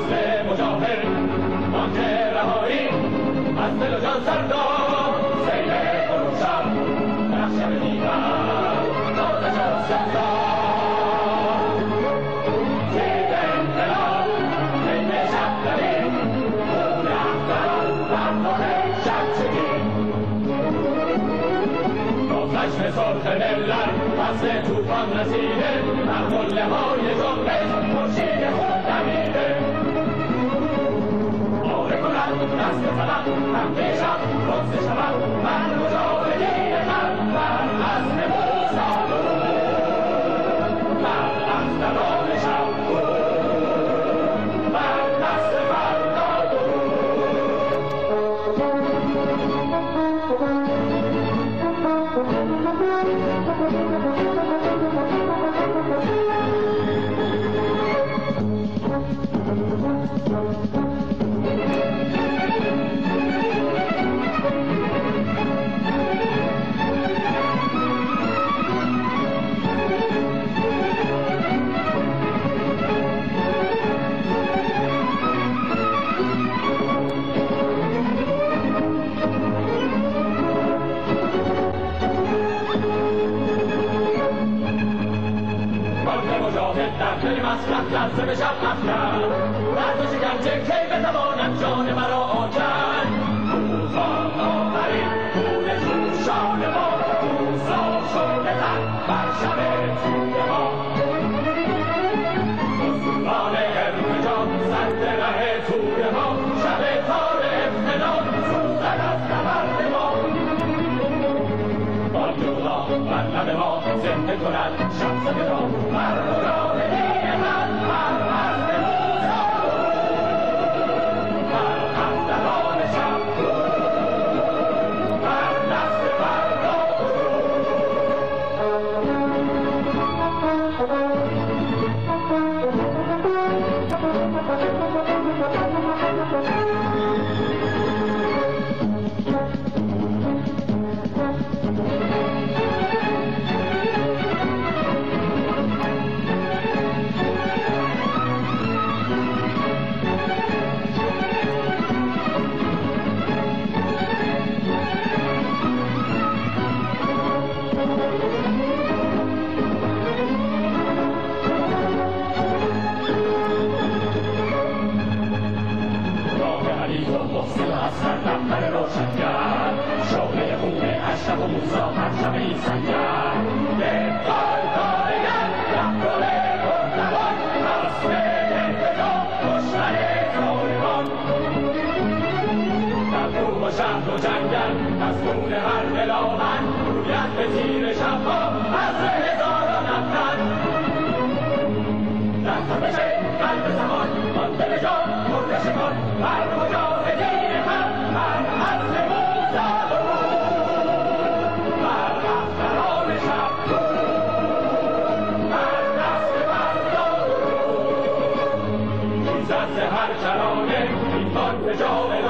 نسل مجاهد بانک رهایی از دل و جان سردار سیل خروشان نقشه دیگر دادشان سردار چشم سرخ ملت فصل توفان رسیده بر قله های جنبش خورشید خود دمیده کند دست در دل مسلح لرزه به شب افکن درد و شکنجه کی بتواند جان مرا آکن طوفان آفرین خون جوشان ما موسی شده تن بر شب توی ما مسلمان ارتجا سد ره توی ما شب تار افتداد سوزد از نبرد ما انتظام دشمن ظالمان در کوه و جنگل از خون هر بلاون این بان به ره